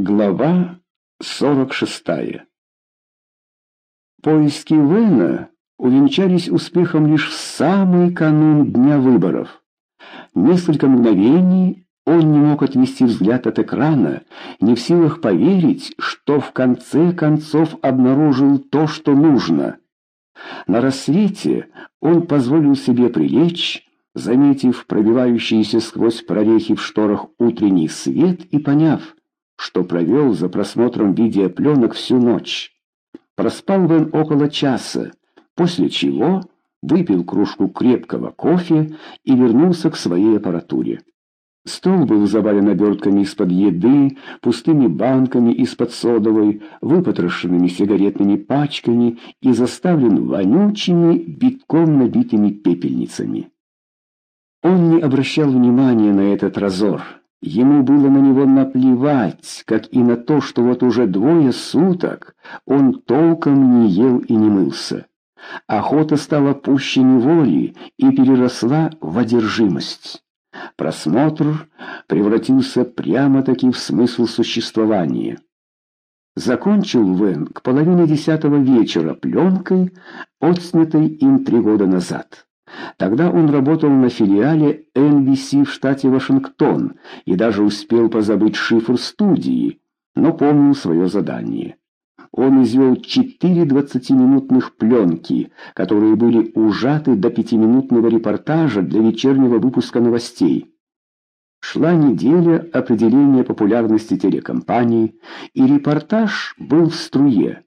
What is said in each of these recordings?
Глава 46 Поиски Вена увенчались успехом лишь в самый канун дня выборов. Несколько мгновений он не мог отвести взгляд от экрана, не в силах поверить, что в конце концов обнаружил то, что нужно. На рассвете он позволил себе прилечь, заметив пробивающийся сквозь прорехи в шторах утренний свет и поняв, что провел за просмотром видеопленок всю ночь. Проспал Вен около часа, после чего выпил кружку крепкого кофе и вернулся к своей аппаратуре. Стол был завален обертками из-под еды, пустыми банками из-под содовой, выпотрошенными сигаретными пачками и заставлен вонючими, битком набитыми пепельницами. Он не обращал внимания на этот разор. Ему было на него наплевать, как и на то, что вот уже двое суток он толком не ел и не мылся. Охота стала пуще неволи и переросла в одержимость. Просмотр превратился прямо-таки в смысл существования. Закончил Вен к половине десятого вечера пленкой, отснятой им три года назад. Тогда он работал на филиале NBC в штате Вашингтон и даже успел позабыть шифр студии, но помнил свое задание. Он извел четыре двадцатиминутных пленки, которые были ужаты до пятиминутного репортажа для вечернего выпуска новостей. Шла неделя определения популярности телекомпании, и репортаж был в струе.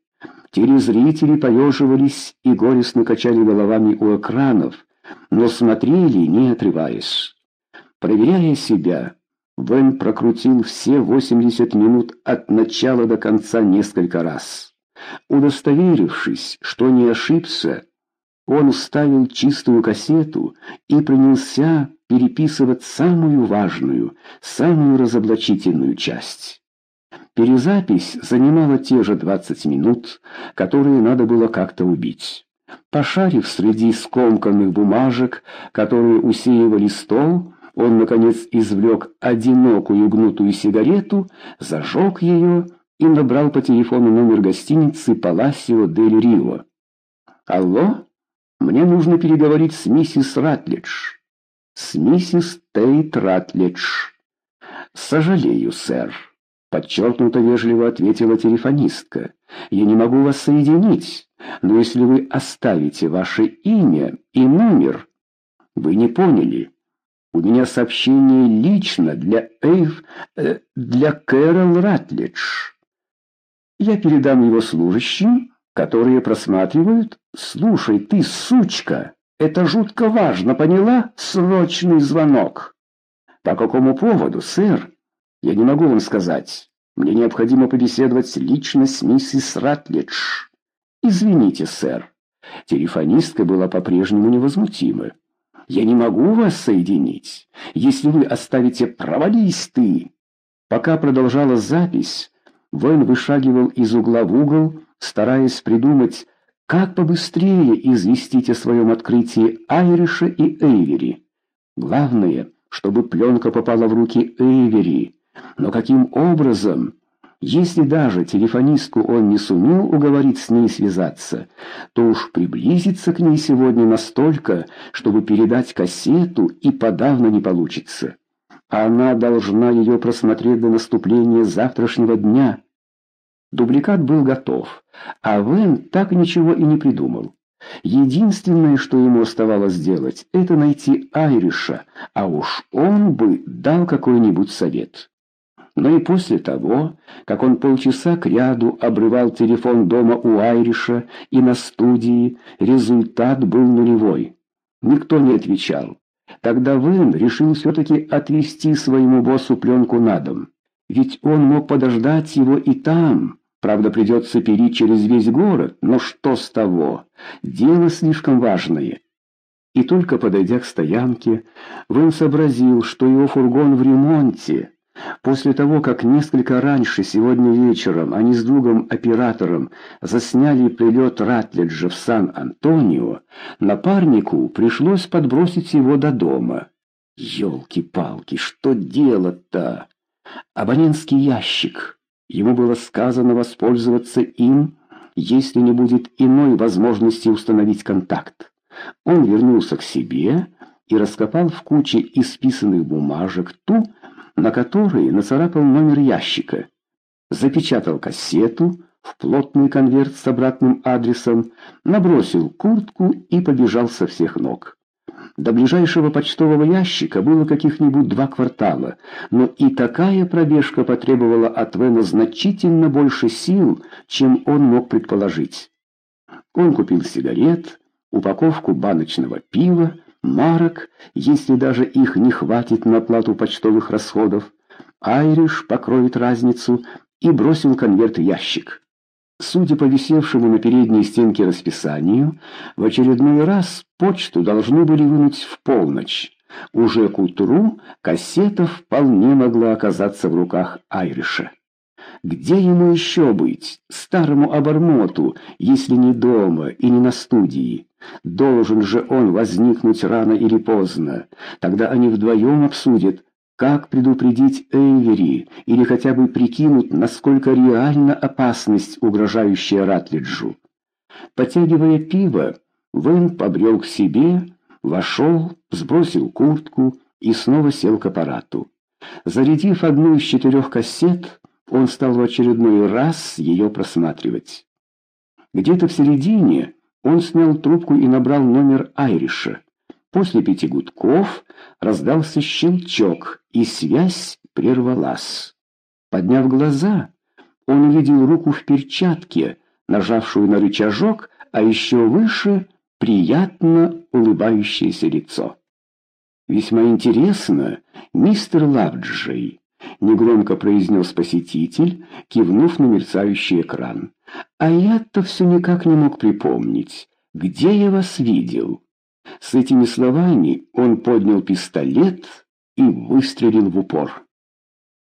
Телезрители поеживались и горестно качали головами у экранов, но смотрели, не отрываясь. Проверяя себя, Вен прокрутил все 80 минут от начала до конца несколько раз. Удостоверившись, что не ошибся, он вставил чистую кассету и принялся переписывать самую важную, самую разоблачительную часть. Перезапись занимала те же 20 минут, которые надо было как-то убить. Пошарив среди скомканных бумажек, которые усеивали стол, он, наконец, извлек одинокую гнутую сигарету, зажег ее и набрал по телефону номер гостиницы «Паласио дель Рио». «Алло? Мне нужно переговорить с миссис Ратлидж». «С миссис Тейт Ратлидж». «Сожалею, сэр», — подчеркнуто вежливо ответила телефонистка. «Я не могу вас соединить». Но если вы оставите ваше имя и номер, вы не поняли. У меня сообщение лично для Эйв, э, для Кэрол Ратлидж. Я передам его служащим, которые просматривают. Слушай, ты сучка, это жутко важно, поняла? Срочный звонок. По какому поводу, сэр? Я не могу вам сказать. Мне необходимо побеседовать лично с миссис Ратлидж. «Извините, сэр». Телефонистка была по-прежнему невозмутима. «Я не могу вас соединить, если вы оставите «провались ты». Пока продолжалась запись, Вэн вышагивал из угла в угол, стараясь придумать, как побыстрее известить о своем открытии Айриша и Эйвери. Главное, чтобы пленка попала в руки Эйвери. Но каким образом? Если даже телефонистку он не сумел уговорить с ней связаться, то уж приблизиться к ней сегодня настолько, чтобы передать кассету, и подавно не получится. Она должна ее просмотреть до наступления завтрашнего дня. Дубликат был готов, а Вен так ничего и не придумал. Единственное, что ему оставалось сделать, это найти Айриша, а уж он бы дал какой-нибудь совет но и после того, как он полчаса кряду обрывал телефон дома у Айриша и на студии, результат был нулевой. Никто не отвечал. Тогда Вэн решил все-таки отвезти своему боссу пленку на дом. Ведь он мог подождать его и там. Правда, придется перить через весь город, но что с того? Дело слишком важное. И только подойдя к стоянке, Вэн сообразил, что его фургон в ремонте. После того, как несколько раньше, сегодня вечером, они с другом-оператором засняли прилет Ратлиджа в Сан-Антонио, напарнику пришлось подбросить его до дома. Ёлки-палки, что делать-то? Абонентский ящик. Ему было сказано воспользоваться им, если не будет иной возможности установить контакт. Он вернулся к себе и раскопал в куче исписанных бумажек ту, на которой нацарапал номер ящика. Запечатал кассету в плотный конверт с обратным адресом, набросил куртку и побежал со всех ног. До ближайшего почтового ящика было каких-нибудь два квартала, но и такая пробежка потребовала от Вена значительно больше сил, чем он мог предположить. Он купил сигарет, упаковку баночного пива, марок, если даже их не хватит на оплату почтовых расходов. Айриш покроет разницу и бросил конверт в ящик. Судя по висевшему на передней стенке расписанию, в очередной раз почту должны были вынуть в полночь. Уже к утру кассета вполне могла оказаться в руках Айриша. Где ему еще быть, старому обормоту, если не дома и не на студии? Должен же он возникнуть рано или поздно. Тогда они вдвоем обсудят, как предупредить Эйвери или хотя бы прикинуть, насколько реальна опасность, угрожающая Ратлиджу? Потягивая пиво, Вэн побрел к себе, вошел, сбросил куртку и снова сел к аппарату. Зарядив одну из четырех кассет, он стал в очередной раз ее просматривать. Где-то в середине он снял трубку и набрал номер Айриша. После пяти гудков раздался щелчок, и связь прервалась. Подняв глаза, он увидел руку в перчатке, нажавшую на рычажок, а еще выше — приятно улыбающееся лицо. «Весьма интересно, мистер Лавджей», — негромко произнес посетитель, кивнув на мерцающий экран. «А я-то все никак не мог припомнить, где я вас видел». С этими словами он поднял пистолет и выстрелил в упор.